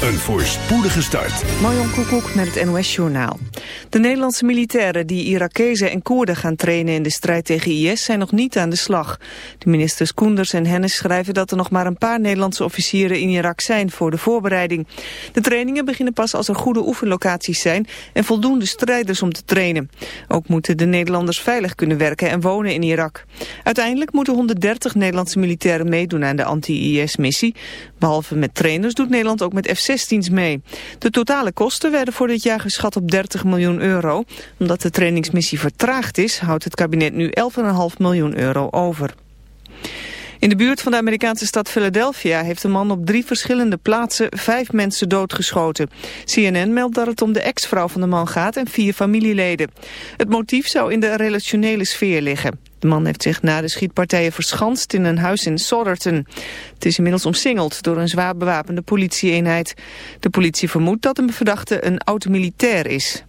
Een voorspoedige start. Marjon Koekoek met het NOS Journaal. De Nederlandse militairen die Irakezen en Koerden gaan trainen in de strijd tegen IS zijn nog niet aan de slag. De ministers Koenders en Hennis schrijven dat er nog maar een paar Nederlandse officieren in Irak zijn voor de voorbereiding. De trainingen beginnen pas als er goede oefenlocaties zijn en voldoende strijders om te trainen. Ook moeten de Nederlanders veilig kunnen werken en wonen in Irak. Uiteindelijk moeten 130 Nederlandse militairen meedoen aan de anti-IS-missie. Behalve met trainers doet Nederland ook met F-16's mee. De totale kosten werden voor dit jaar geschat op 30 miljoen euro. Omdat de trainingsmissie vertraagd is, houdt het kabinet nu 11,5 miljoen euro over. In de buurt van de Amerikaanse stad Philadelphia heeft een man op drie verschillende plaatsen vijf mensen doodgeschoten. CNN meldt dat het om de ex-vrouw van de man gaat en vier familieleden. Het motief zou in de relationele sfeer liggen. De man heeft zich na de schietpartijen verschanst in een huis in Sotherton. Het is inmiddels omsingeld door een zwaar bewapende politieeenheid. De politie vermoedt dat een verdachte een oud-militair is.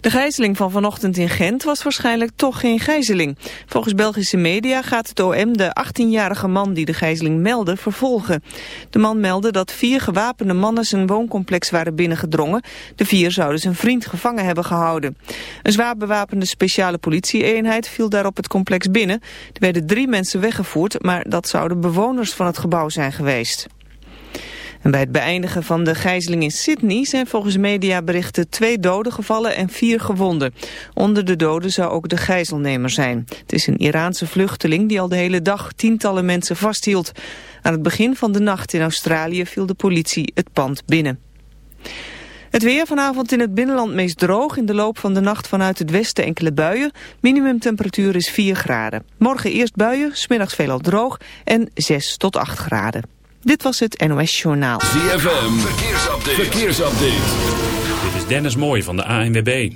De gijzeling van vanochtend in Gent was waarschijnlijk toch geen gijzeling. Volgens Belgische media gaat het OM de 18-jarige man die de gijzeling meldde vervolgen. De man meldde dat vier gewapende mannen zijn wooncomplex waren binnengedrongen. De vier zouden zijn vriend gevangen hebben gehouden. Een zwaar bewapende speciale politieeenheid viel daarop het complex binnen. Er werden drie mensen weggevoerd, maar dat zouden bewoners van het gebouw zijn geweest. En bij het beëindigen van de gijzeling in Sydney zijn volgens mediaberichten twee doden gevallen en vier gewonden. Onder de doden zou ook de gijzelnemer zijn. Het is een Iraanse vluchteling die al de hele dag tientallen mensen vasthield. Aan het begin van de nacht in Australië viel de politie het pand binnen. Het weer vanavond in het binnenland meest droog. In de loop van de nacht vanuit het westen enkele buien. Minimumtemperatuur is 4 graden. Morgen eerst buien, smiddags veelal droog en 6 tot 8 graden. Dit was het NOS Journaal. ZFM, verkeersupdate. verkeersupdate. Dit is Dennis Mooij van de ANWB.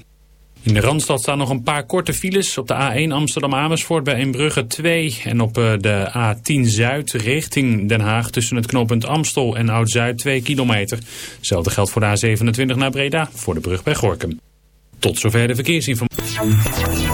In de Randstad staan nog een paar korte files. Op de A1 Amsterdam-Amersfoort bij Eembrugge 2. En op eh, de A10 Zuid richting Den Haag tussen het knooppunt Amstel en Oud-Zuid 2 kilometer. Hetzelfde geldt voor de A27 naar Breda voor de brug bij Gorkum. Tot zover de verkeersinformatie.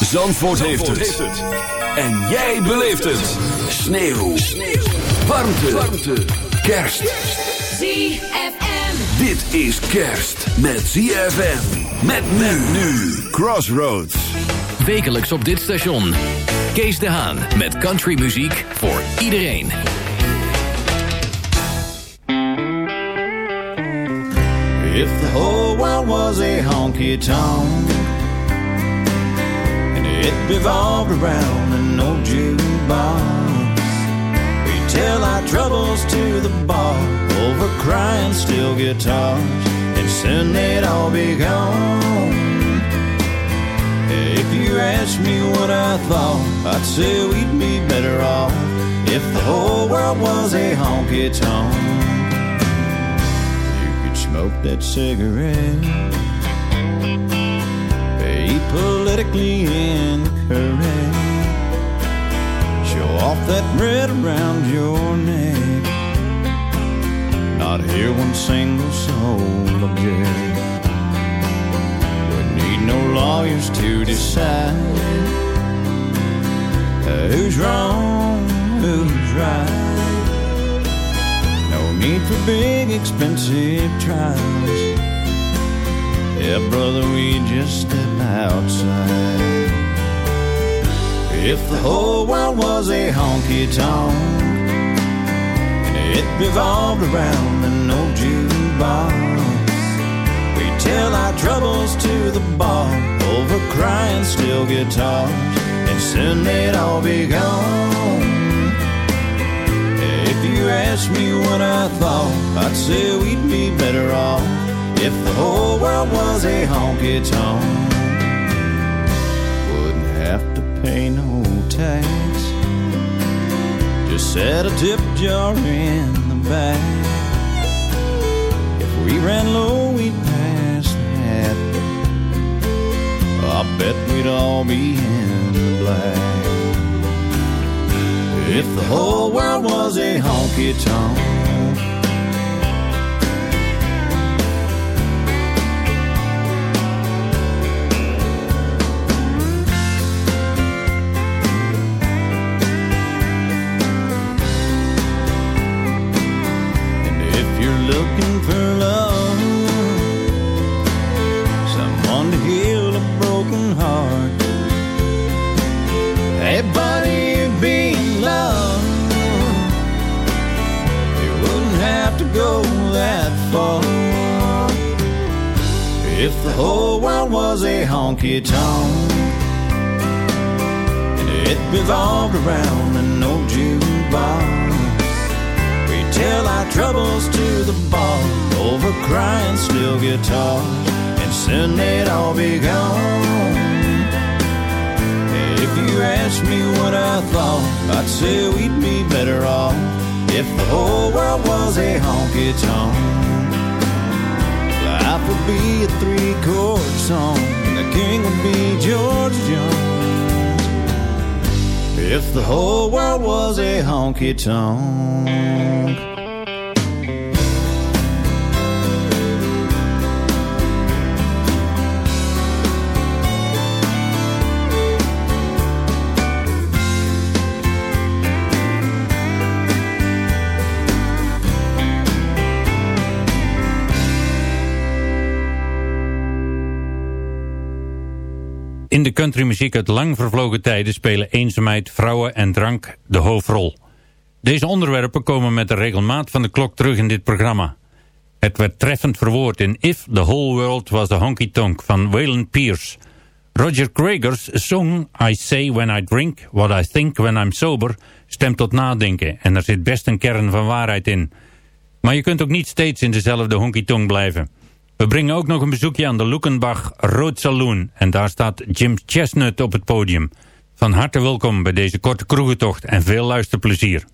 Zandvoort, heeft, het. En jij beleeft het. Sneeuw. Sneeuw. Warmte. Warmte. Kerst. ZFM. Dit is kerst met ZFM. Met men nu. Crossroads. Wekelijks op dit station. Kees de Haan met countrymuziek voor iedereen. If the whole world was a honky-tonk revolved around an old jukebox. We tell our troubles to the bar over crying steel guitars, and soon they'd all be gone. If you asked me what I thought, I'd say we'd be better off if the whole world was a honky tonk. You could smoke that cigarette politically incorrect. Show off that red around your neck. not hear one single soul object. We need no lawyers to decide who's wrong, who's right. No need for big, expensive trials. Yeah, brother, we just step outside. If the whole world was a honky tonk, and it revolved around an old jukebox, we tell our troubles to the bar over crying steel guitars, and soon they'd all be gone. If you asked me what I thought, I'd say we'd be better off if the whole world was a honky tonk. Wouldn't have to pay no tax. Just set a tip jar in the back. If we ran low, we'd pass that. I bet we'd all be in the black. If the whole world was a honky tonk. Looking for love, someone to heal a broken heart. Hey, buddy, you'd be in love. You wouldn't have to go that far. If the whole world was a honky tonk, and it revolved around an old jukebox. Tell our troubles to the bar over crying steel guitars, and soon they'd all be gone. If you asked me what I thought, I'd say we'd be better off if the whole world was a honky tonk. Life would be a three chord song, and the king would be George Jones. If the whole world was a honky tonk. Countrymuziek uit lang vervlogen tijden spelen eenzaamheid, vrouwen en drank de hoofdrol. Deze onderwerpen komen met de regelmaat van de klok terug in dit programma. Het werd treffend verwoord in If the Whole World Was a Honky Tonk van Waylon Pierce. Roger Craigers song I Say When I Drink, What I Think When I'm Sober stemt tot nadenken en er zit best een kern van waarheid in. Maar je kunt ook niet steeds in dezelfde honky tonk blijven. We brengen ook nog een bezoekje aan de Lukenbach Road Saloon en daar staat Jim Chestnut op het podium. Van harte welkom bij deze korte kroegentocht en veel luisterplezier.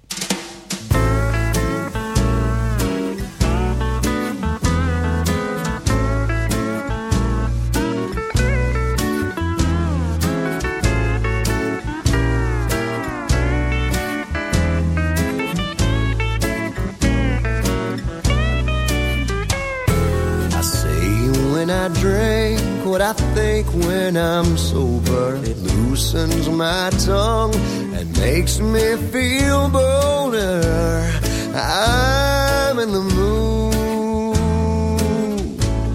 I drink what I think when I'm sober. It loosens my tongue and makes me feel bolder. I'm in the mood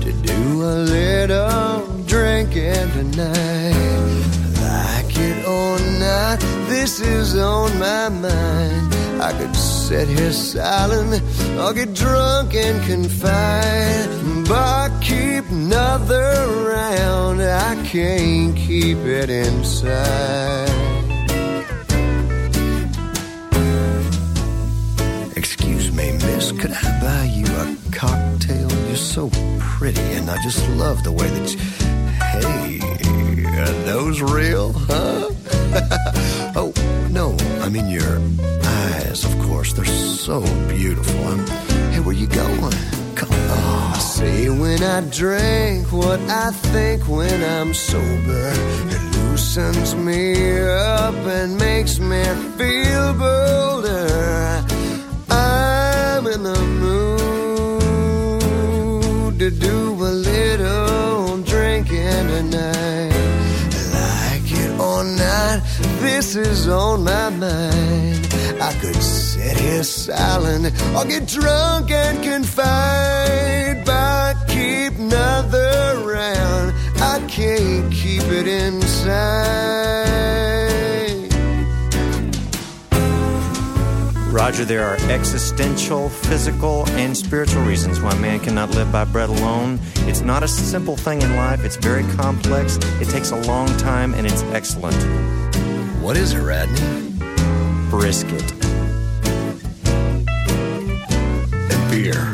to do a little drinking tonight. Like it or not, this is on my mind. I could sit here silent or get drunk and confide. But I keep another round, I can't keep it inside. Excuse me, miss, could I buy you a cocktail? You're so pretty, and I just love the way that you. Hey, are those real, huh? oh, no, I mean your eyes, of course. They're so beautiful. And hey, where you going? Come on. I say when I drink what I think when I'm sober. It loosens me up and makes me feel bolder. I'm in the mood to do a little drinking tonight. Like it or not this is on my mind. I could sit here silent or get drunk and confide, but keep another round. I can't keep it inside. Roger, there are existential, physical, and spiritual reasons why man cannot live by bread alone. It's not a simple thing in life, it's very complex, it takes a long time, and it's excellent. What is it, Radney? Brisket. And beer.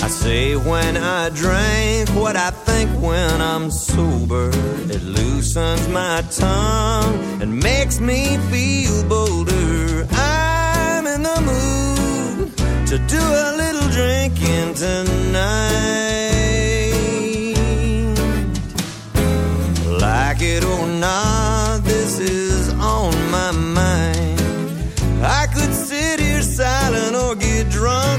I say when I drink what I think when I'm sober. It loosens my tongue and makes me feel bolder. I'm in the mood to do a little drinking tonight. Like it or not,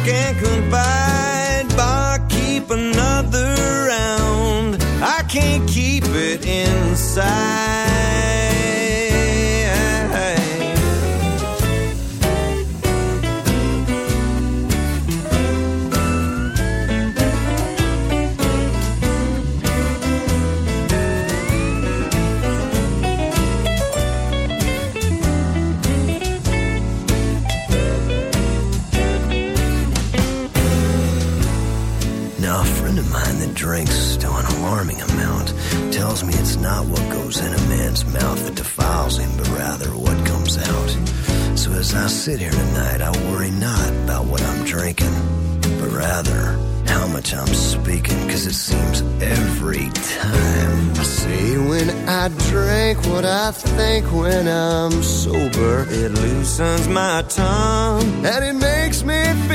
and confide, but keep another round. I can't keep it inside. I sit here tonight, I worry not about what I'm drinking, but rather how much I'm speaking, cause it seems every time I say when I drink what I think when I'm sober. It loosens my tongue and it makes me feel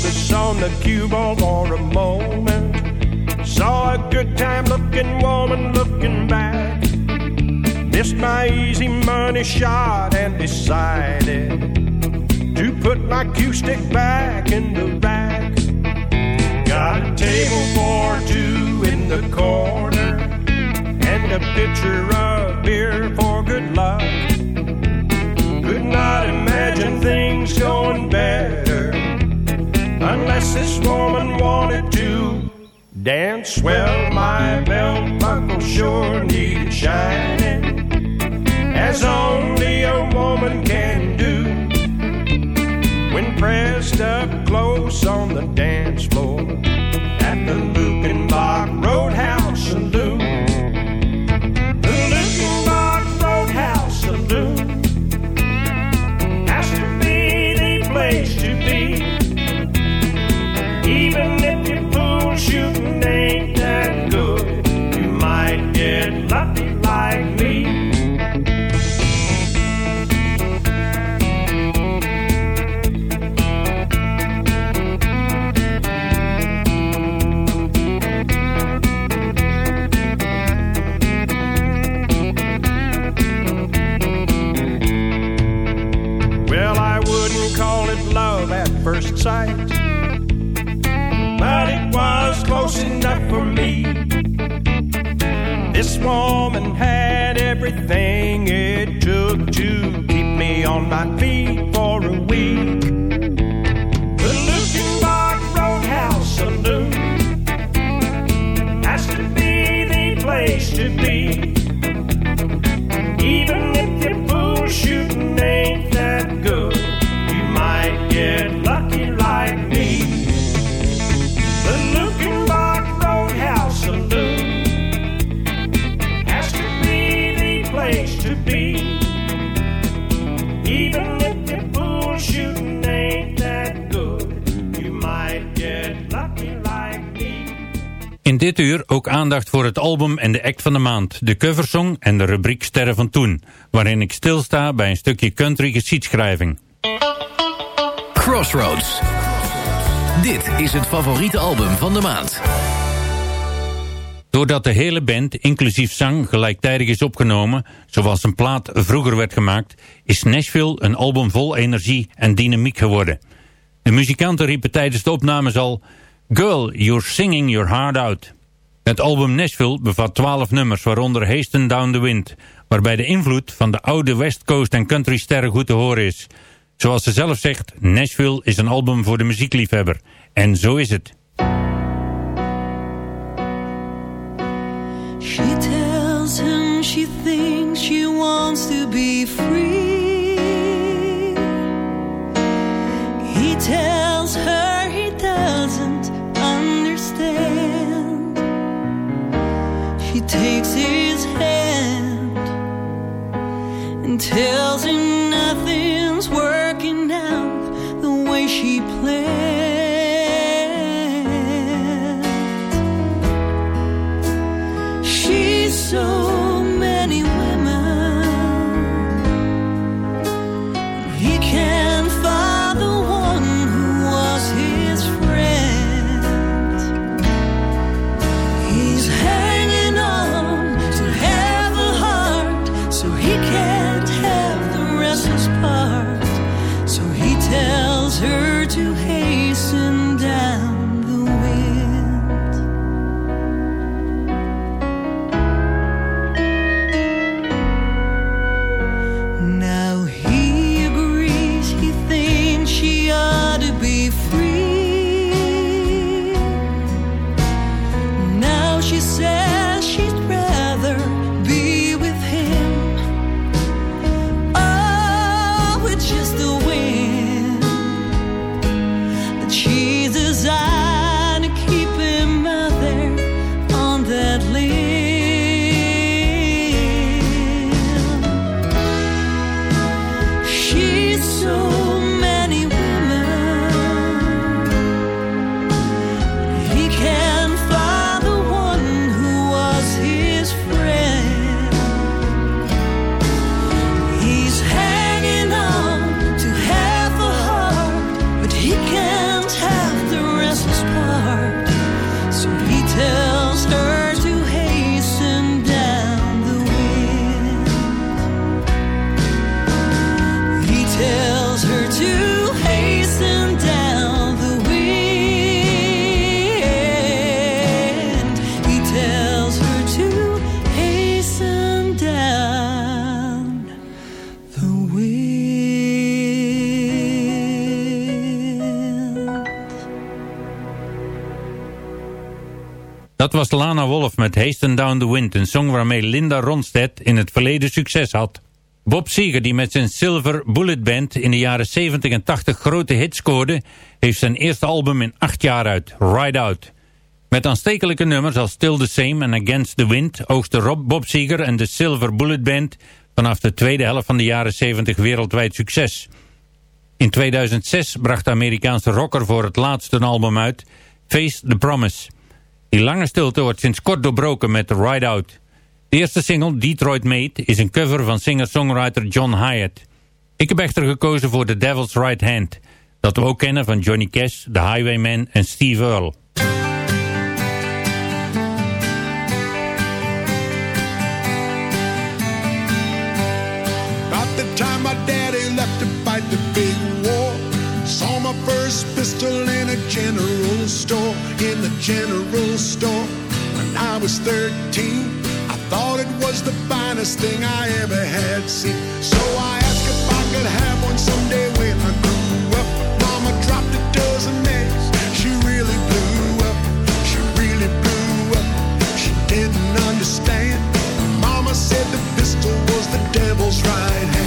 focus on the cue ball for a moment. Saw a good time looking woman looking back. Missed my easy money shot and decided to put my cue stick back in the rack. Got a table for two in the corner and a pitcher of unless this woman wanted to dance. Well, my belt buckle sure needed shining, as only a woman can do. When pressed up close on the dance floor sight. But it was close enough for me. This woman had. Dit uur ook aandacht voor het album en de act van de maand, de coversong en de rubriek Sterren van Toen, waarin ik stilsta bij een stukje country geschiedschrijving. Crossroads. Dit is het favoriete album van de maand. Doordat de hele band, inclusief zang, gelijktijdig is opgenomen, zoals een plaat vroeger werd gemaakt, is Nashville een album vol energie en dynamiek geworden. De muzikanten riepen tijdens de opnames al, Girl, you're singing your heart out. Het album Nashville bevat twaalf nummers, waaronder Hasten Down the Wind, waarbij de invloed van de oude West Coast en country sterren goed te horen is. Zoals ze zelf zegt, Nashville is een album voor de muziekliefhebber. En zo is het. She tells him she thinks she wants to be free. He tells her he doesn't understand. Takes his hand and tells him Dat was Lana Wolf met Hasten Down the Wind, een song waarmee Linda Ronstadt in het verleden succes had. Bob Seger, die met zijn Silver Bullet Band in de jaren 70 en 80 grote hits scoorde, heeft zijn eerste album in acht jaar uit, Ride Out. Met aanstekelijke nummers als Still the Same en Against the Wind oogste Rob Bob Seger en de Silver Bullet Band vanaf de tweede helft van de jaren 70 wereldwijd succes. In 2006 bracht de Amerikaanse rocker voor het laatst een album uit, Face the Promise. Die lange stilte wordt sinds kort doorbroken met Ride Out. De eerste single, Detroit Made, is een cover van singer-songwriter John Hyatt. Ik heb echter gekozen voor The Devil's Right Hand, dat we ook kennen van Johnny Cash, The Highwayman en Steve Earle. In general store when I was 13. I thought it was the finest thing I ever had seen. So I asked if I could have one someday when I grew up. Mama dropped a dozen eggs. She really blew up. She really blew up. She didn't understand. Mama said the pistol was the devil's right hand.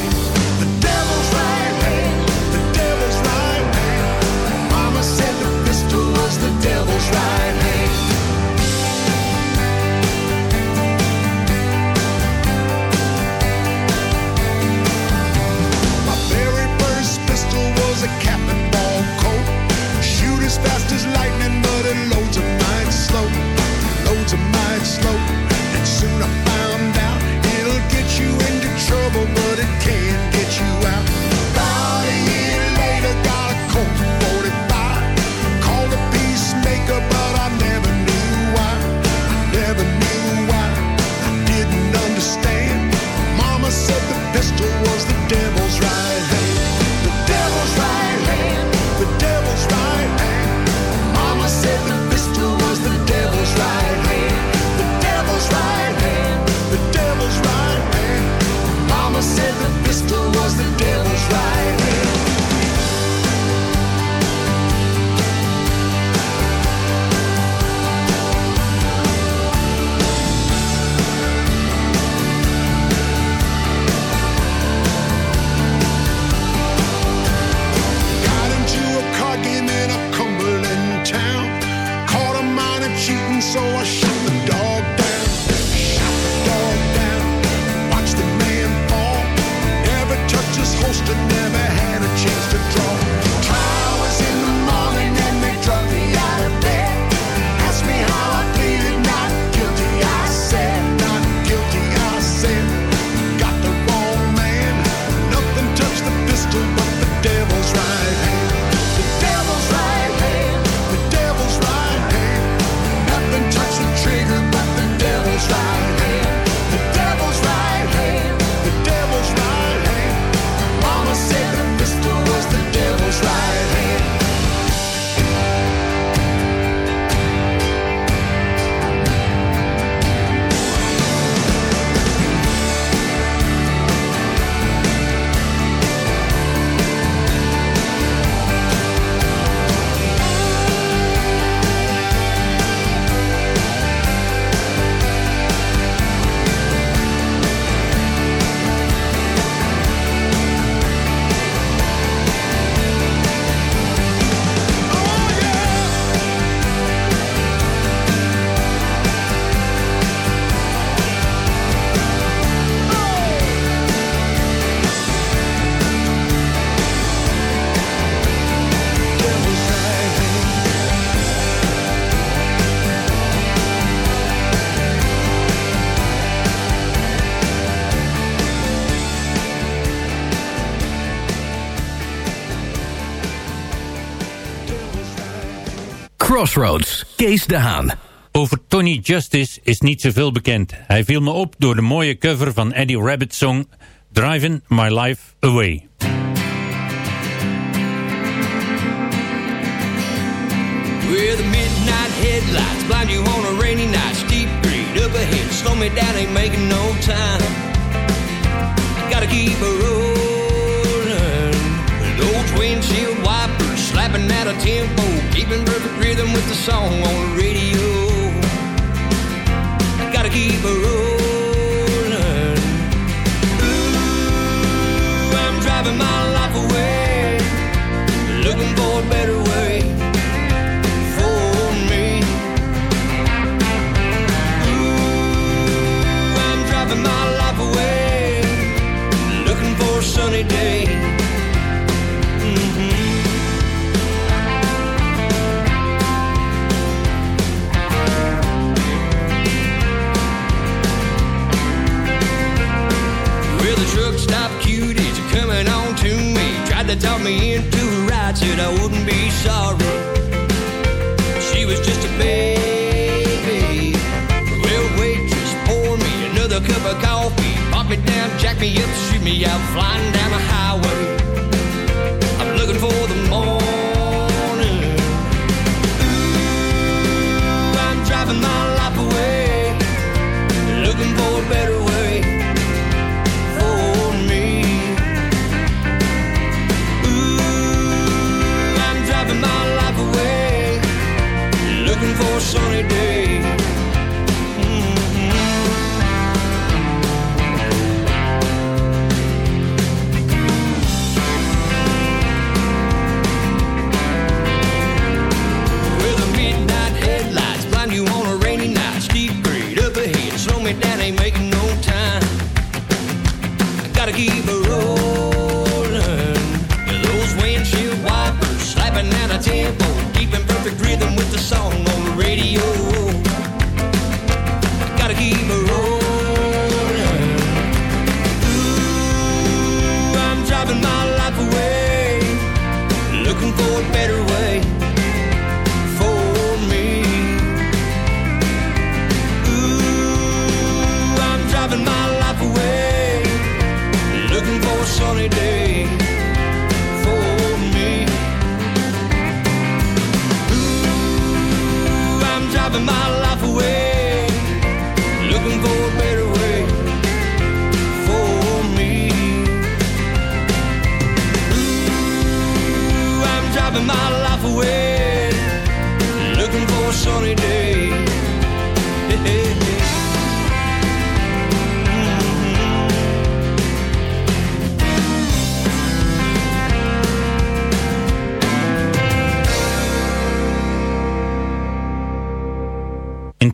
Crossroads, Kees de Haan. Over Tony Justice is niet zoveel bekend. Hij viel me op door de mooie cover van Eddie Rabbit's song Driving My Life Away. With the midnight headlights blind you on a rainy night Steep grade up ahead, slow me down, ain't making no time gotta keep a rolling Those windshield wipers slapping at a tempo, keeping perfect rhythm with the song on the radio. I gotta keep a rolling. Ooh, I'm driving my life away, looking for a better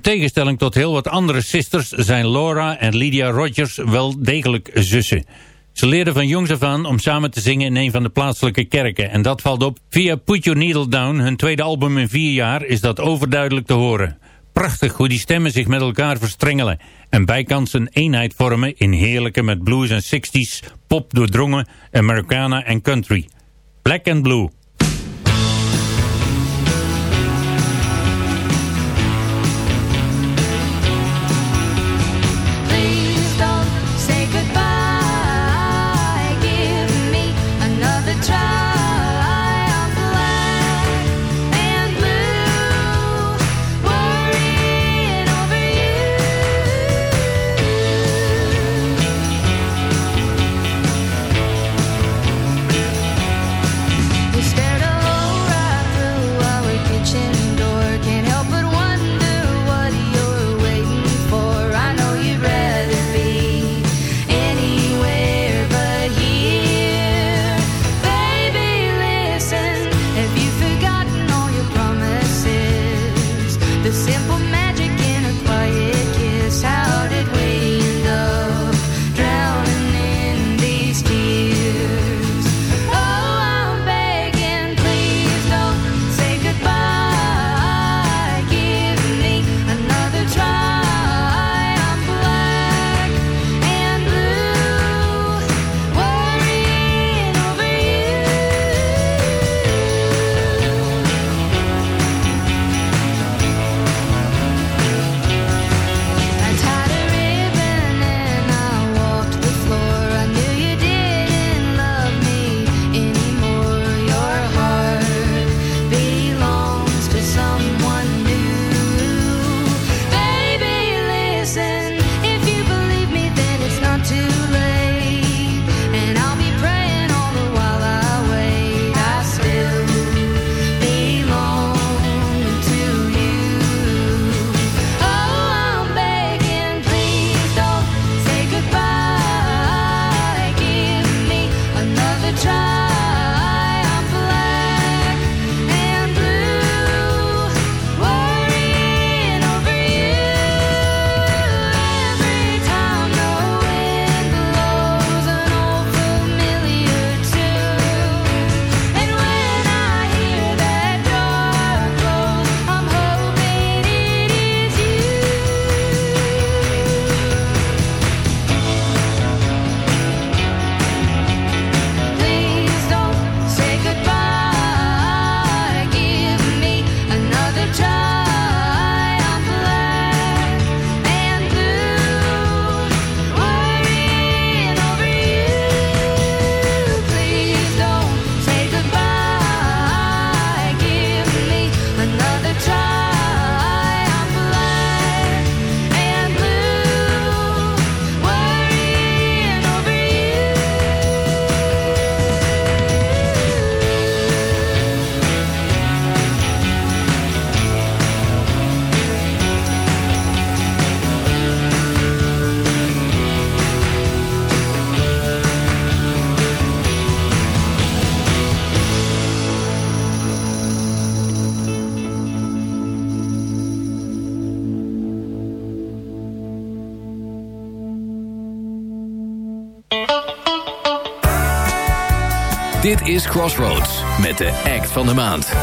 tegenstelling tot heel wat andere sisters zijn Laura en Lydia Rogers wel degelijk zussen. Ze leerden van jongs af aan om samen te zingen in een van de plaatselijke kerken. En dat valt op. Via Put Your Needle Down, hun tweede album in vier jaar, is dat overduidelijk te horen. Prachtig hoe die stemmen zich met elkaar verstrengelen. En bijkans een eenheid vormen in heerlijke met blues en 60s, pop doordrongen, Americana en country. Black and Blue. Crossroads met de act van de maand.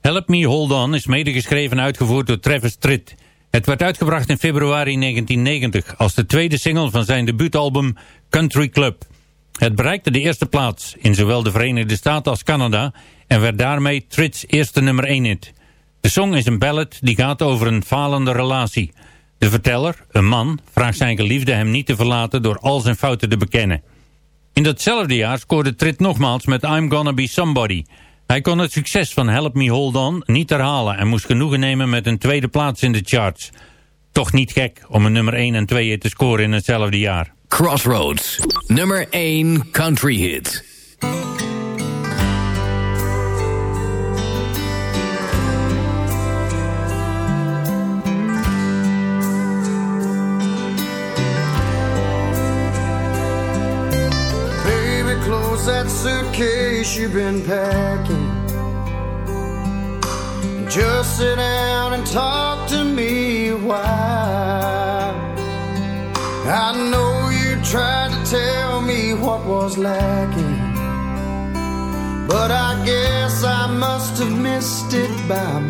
Help Me Hold On is medegeschreven en uitgevoerd door Travis Tritt. Het werd uitgebracht in februari 1990 als de tweede single van zijn debuutalbum Country Club. Het bereikte de eerste plaats in zowel de Verenigde Staten als Canada en werd daarmee Tritt's eerste nummer 1 hit. De song is een ballad die gaat over een falende relatie. De verteller, een man, vraagt zijn geliefde hem niet te verlaten door al zijn fouten te bekennen. In datzelfde jaar scoorde Tritt nogmaals met I'm Gonna Be Somebody. Hij kon het succes van Help Me Hold On niet herhalen en moest genoegen nemen met een tweede plaats in de charts. Toch niet gek om een nummer 1 en 2 te scoren in hetzelfde jaar. Crossroads, nummer 1 country hit. Close that suitcase you've been packing. Just sit down and talk to me a while. I know you tried to tell me what was lacking. But I guess I must have missed it by a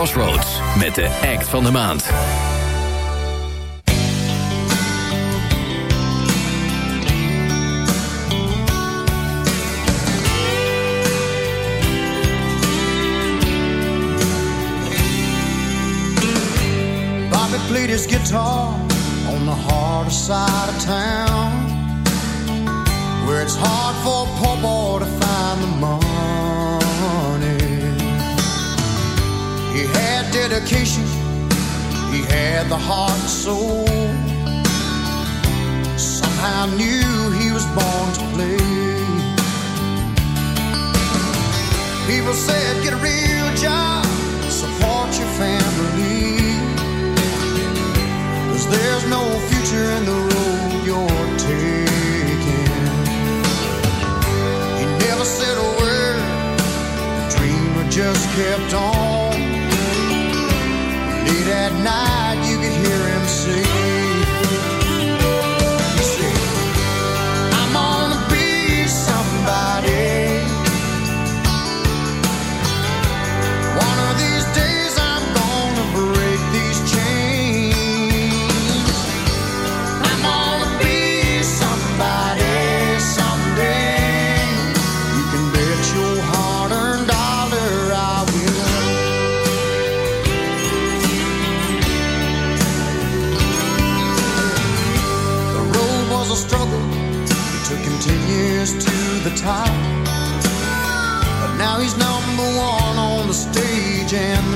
Crossroads met de act van de maand. played his guitar on the harder side of town, where it's hard for a poor boy to find the money. Dedication, he had the heart and soul. Somehow knew he was born to play. People said, get a real job, support your family. Cause there's no future in the road you're taking. He never said a word, the dreamer just kept on. Late at night, you could hear him sing. Top. But now he's number one on the stage and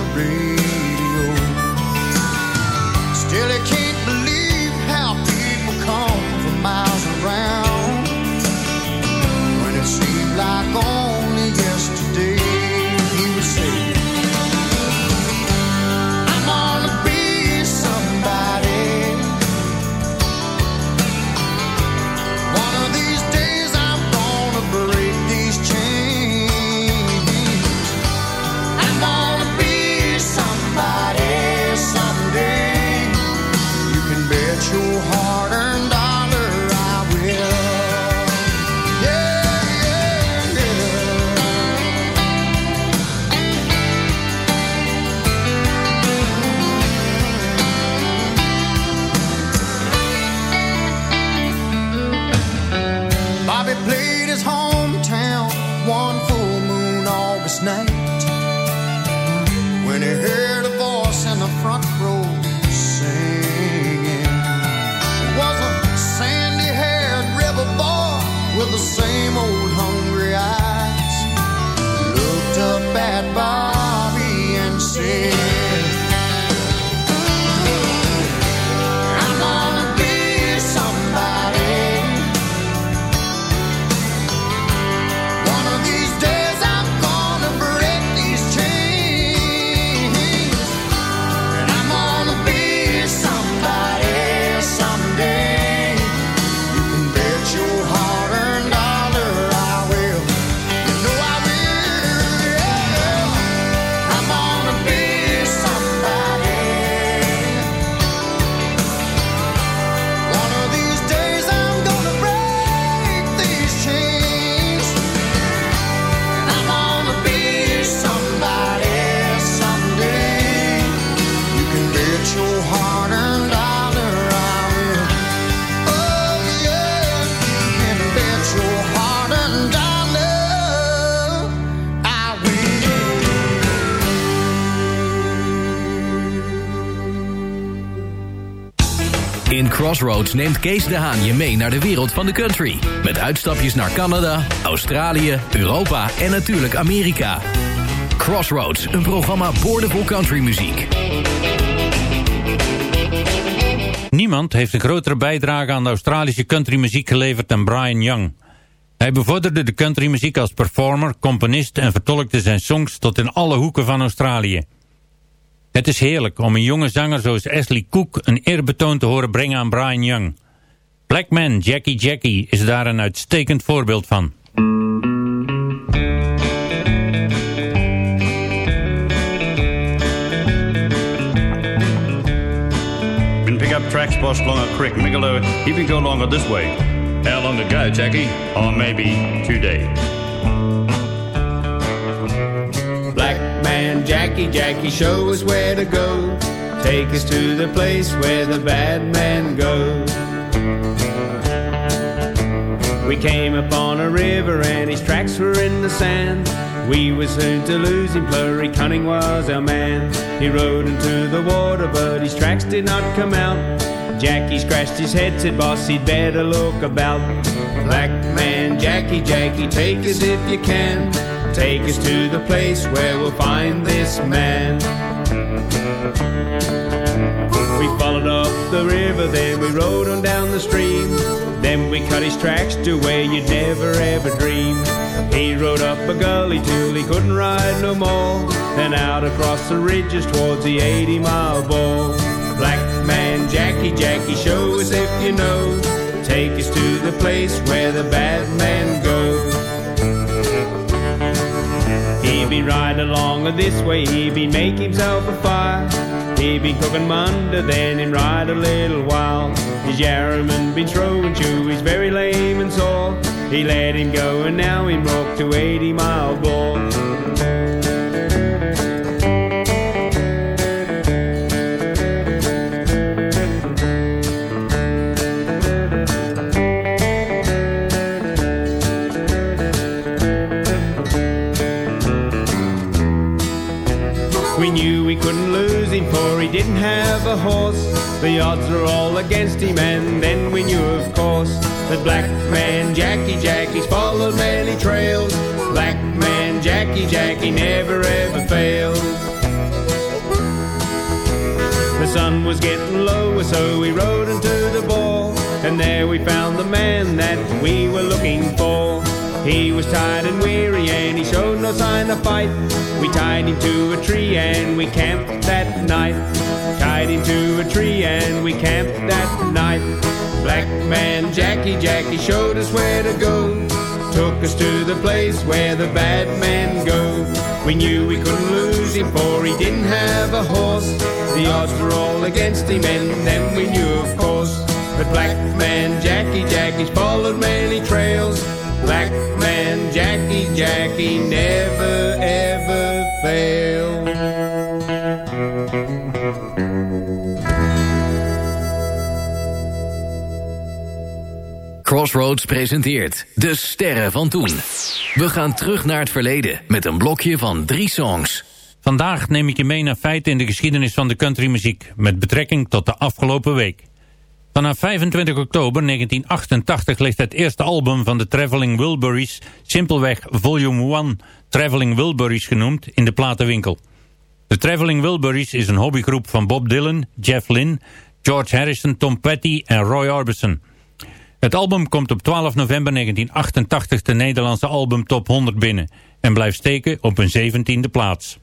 Crossroads neemt Kees de Haan je mee naar de wereld van de country. Met uitstapjes naar Canada, Australië, Europa en natuurlijk Amerika. Crossroads, een programma boordevol countrymuziek. Niemand heeft een grotere bijdrage aan de Australische countrymuziek geleverd dan Brian Young. Hij bevorderde de countrymuziek als performer, componist en vertolkte zijn songs tot in alle hoeken van Australië. Het is heerlijk om een jonge zanger zoals Ashley Cook een eerbetoon te horen brengen aan Brian Young. Black Man Jackie Jackie is daar een uitstekend voorbeeld van. Been pick up tracks boss along a creek. Migolo, even go longer this way. How long to go, Jackie? Or maybe two Jackie, Jackie, show us where to go. Take us to the place where the bad man goes. We came upon a river and his tracks were in the sand. We were soon to lose him, Plurry Cunning was our man. He rode into the water, but his tracks did not come out. Jackie scratched his head, said, Boss, he'd better look about. Black man, Jackie, Jackie, take us if you can. Take us to the place where we'll find this man. We followed up the river, then we rode on down the stream. Then we cut his tracks to where you'd never ever dream. He rode up a gully till he couldn't ride no more. Then out across the ridges towards the 80 mile ball. Black man, Jackie, Jackie, show us if you know. Take us to the place where the bad man goes. He be ride along this way, he be make himself a fire. He be cooking Monday, then him ride a little while. His yarraman been throwing chew, he's very lame and sore. He let him go and now him broke to 80 mile ball. Didn't have a horse. The odds were all against him and then we knew of course that black man Jackie Jackie's followed many trails. Black man Jackie Jackie never ever failed. The sun was getting lower, so we rode into the ball and there we found the man that we were looking for. He was tired and weary and he showed no sign of fight. We tied him to a tree and we camped that night. Tied him to a tree and we camped that night. Black man Jackie Jackie showed us where to go. Took us to the place where the bad men go. We knew we couldn't lose him for he didn't have a horse. The odds were all against him and then we knew of course. But black man Jackie Jackie's followed many trails. Black man Jackie Jackie never ever failed. Crossroads presenteert De Sterren van Toen. We gaan terug naar het verleden met een blokje van drie songs. Vandaag neem ik je mee naar feiten in de geschiedenis van de countrymuziek... met betrekking tot de afgelopen week. Vanaf 25 oktober 1988 ligt het eerste album van de Traveling Wilburys... simpelweg Volume 1 Traveling Wilburys genoemd in de platenwinkel. De Traveling Wilburys is een hobbygroep van Bob Dylan, Jeff Lynne... George Harrison, Tom Petty en Roy Orbison... Het album komt op 12 november 1988 de Nederlandse album Top 100 binnen en blijft steken op een 17e plaats.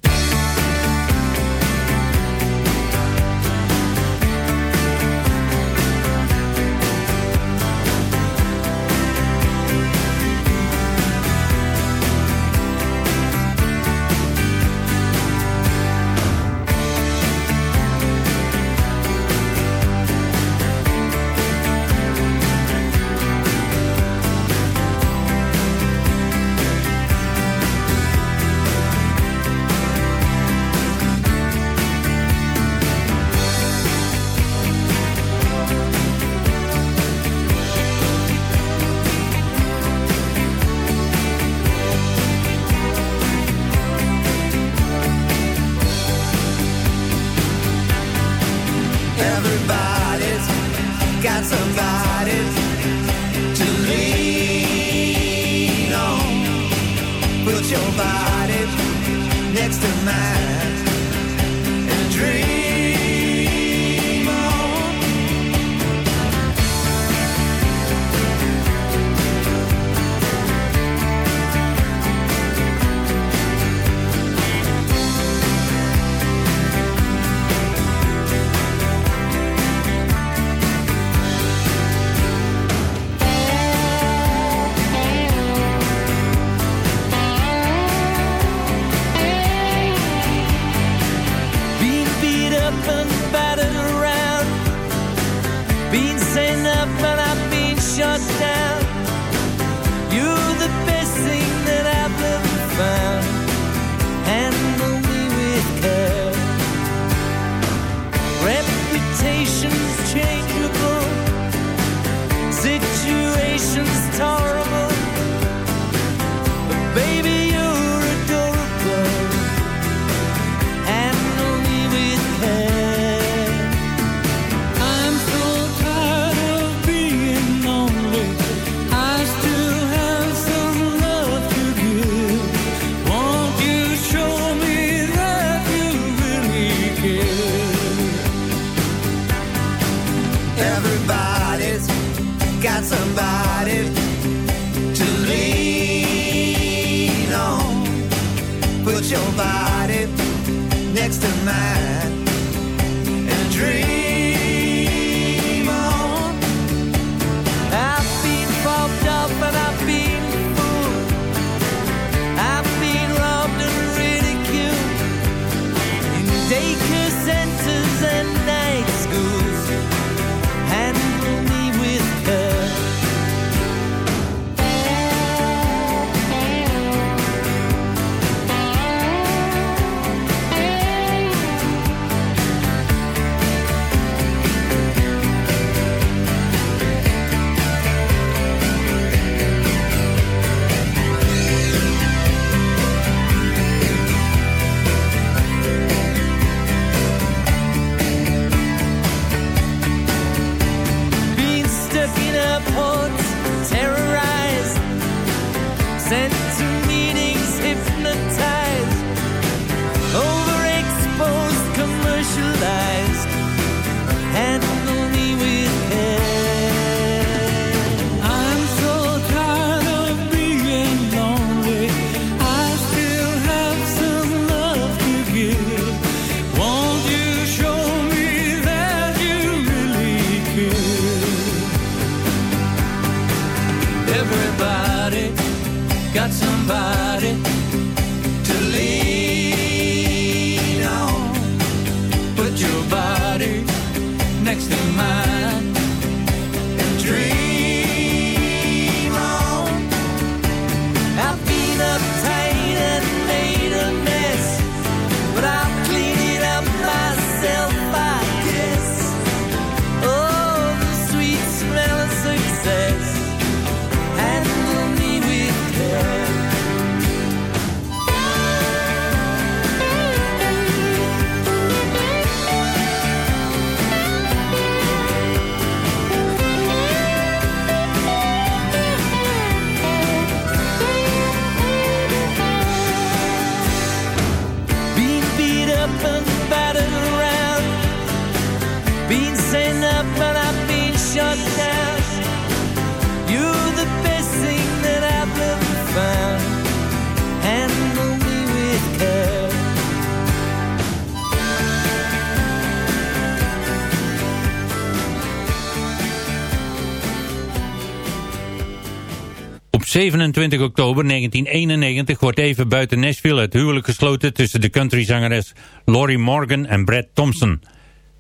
27 oktober 1991 wordt even buiten Nashville het huwelijk gesloten tussen de countryzangeres Lori Morgan en Brad Thompson.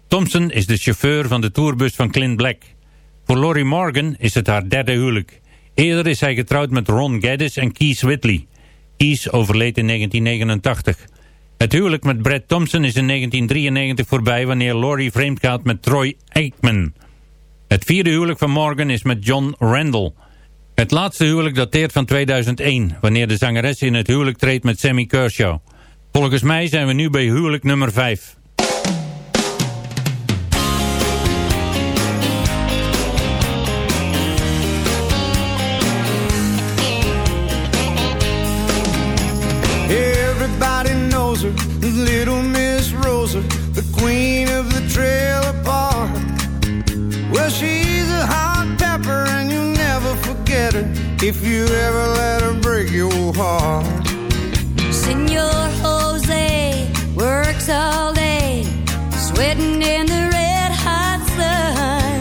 Thompson is de chauffeur van de tourbus van Clint Black. Voor Lori Morgan is het haar derde huwelijk. Eerder is hij getrouwd met Ron Gaddis en Keith Whitley. Keith overleed in 1989. Het huwelijk met Brad Thompson is in 1993 voorbij wanneer Lori vreemd gaat met Troy Aikman. Het vierde huwelijk van Morgan is met John Randall. Het laatste huwelijk dateert van 2001, wanneer de zangeres in het huwelijk treedt met Sammy Kershaw. Volgens mij zijn we nu bij huwelijk nummer 5. If you ever let her break your heart. Senor Jose works all day, sweating in the red hot sun.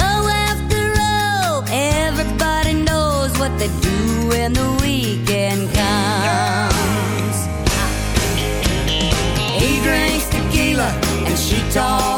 Row after row, everybody knows what they do when the weekend comes. He drinks tequila, and she talks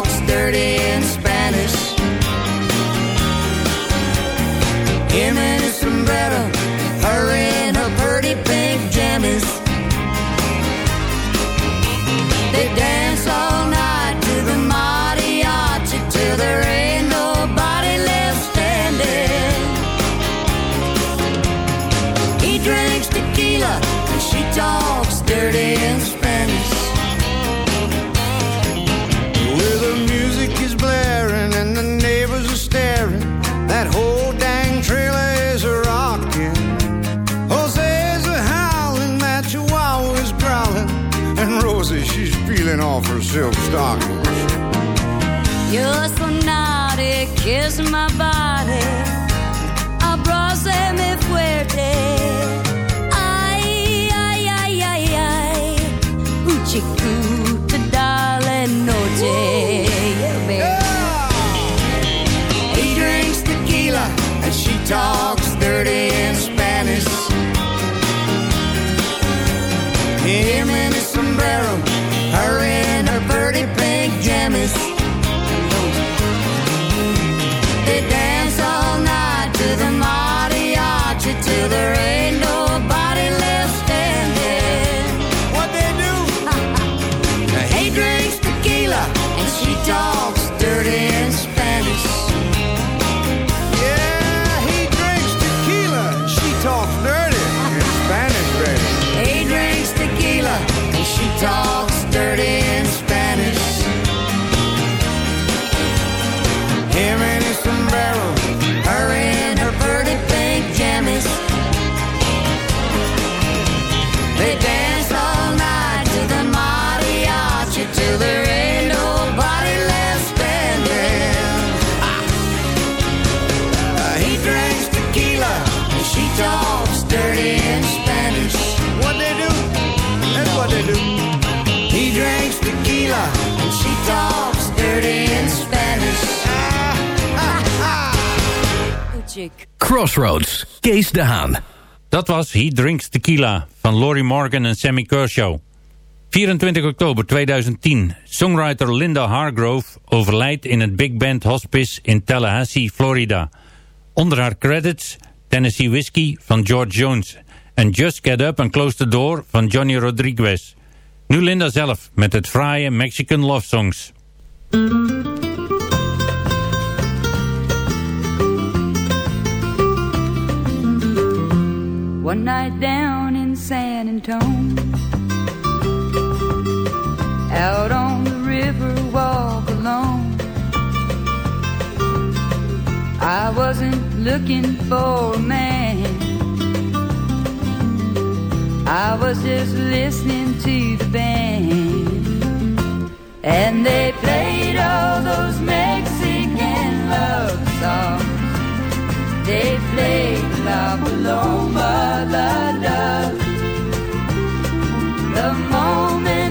silk stockings. You're so naughty, kiss my body. Crossroads, Kees de Haan. Dat was He Drinks Tequila van Laurie Morgan en Sammy Kershaw. 24 oktober 2010. Songwriter Linda Hargrove overlijdt in het Big Band Hospice in Tallahassee, Florida. Onder haar credits Tennessee Whiskey van George Jones en Just Get Up and Close the Door van Johnny Rodriguez. Nu Linda zelf met het fraaie Mexican Love Songs. One mm. night down in San Antone, out on the river walk alone. I wasn't looking for a man. I was just listening to the band, and they played all those Mexican love songs. They played La Paloma, La Dove. The moment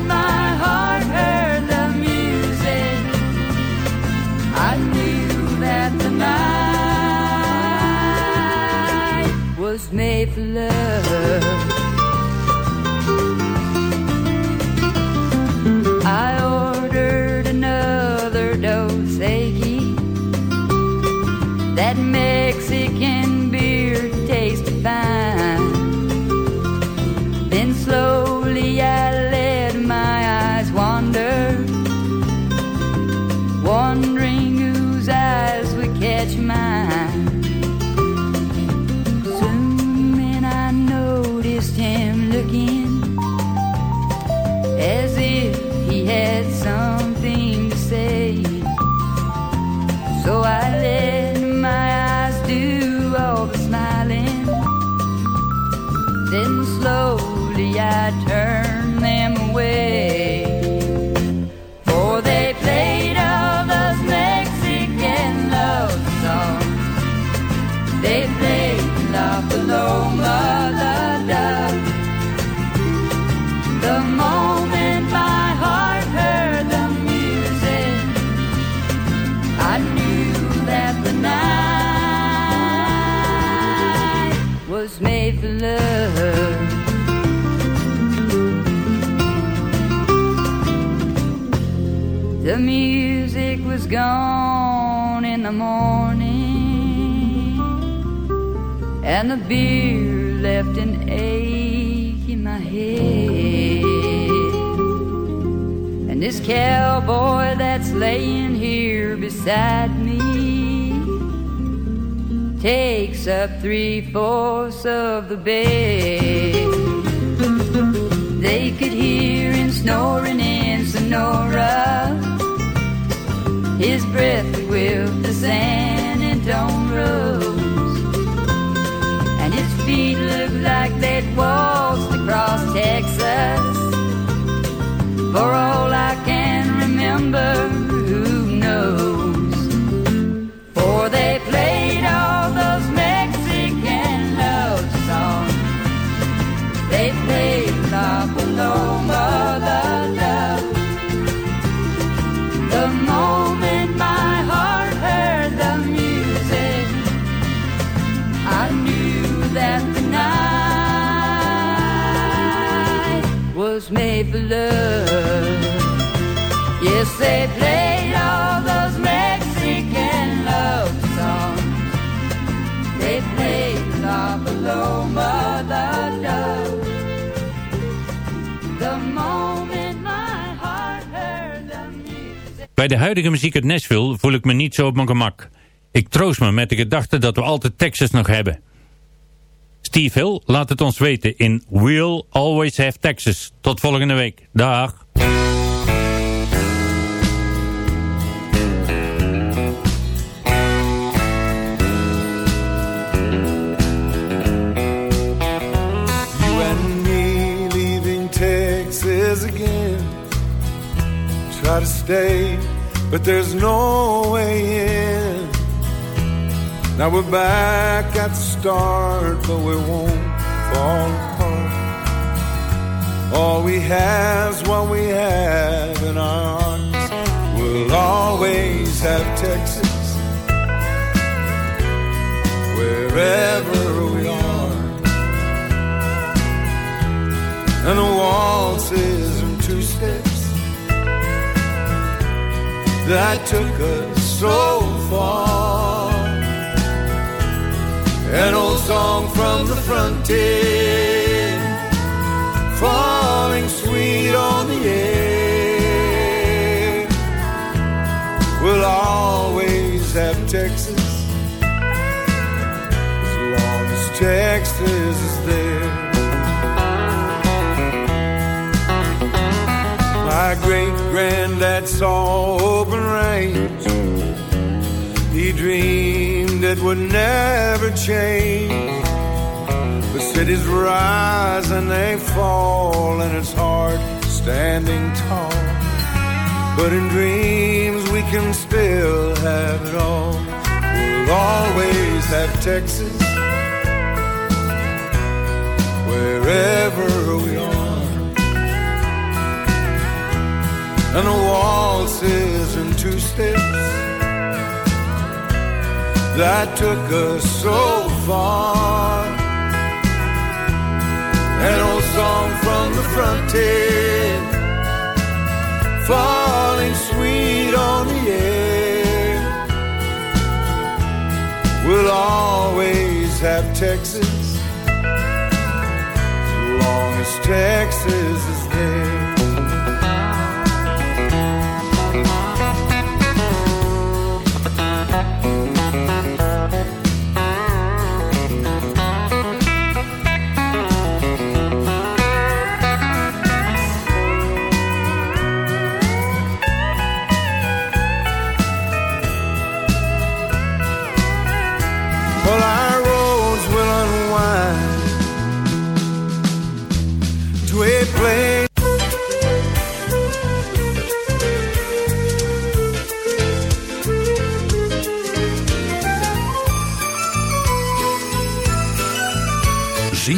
catch mine. Gone in the morning, and the beer left an ache in my head. And this cowboy that's laying here beside me takes up three fourths of the bed. They could hear him snoring in Sonora. His breath whip the San Antone roads. And his feet looked like they'd waltzed across Texas. For all I can remember, Bij de huidige muziek uit Nashville voel ik me niet zo op mijn gemak. Ik troost me met de gedachte dat we altijd Texas nog hebben. Steve Hill laat het ons weten in We'll Always Have Texas. Tot volgende week. Dag. Texas again. Try to stay, but there's no way in. Now we're back at the start, but we won't fall apart. All we have's what we have in our hearts. We'll always have Texas. Wherever we are. and the waltzes and two steps that took us so far. An old song from the frontier, falling sweet on the air. We'll always have Texas as long as Texas is there. My great granddad saw open range. He dreamed it would never change. The cities rise and they fall, and it's hard standing tall. But in dreams, we can still have it all. We'll always have Texas wherever and the waltzes and two steps that took us so far. An old song from the frontier, falling sweet on the air. We'll always have Texas, as long as Texas is there.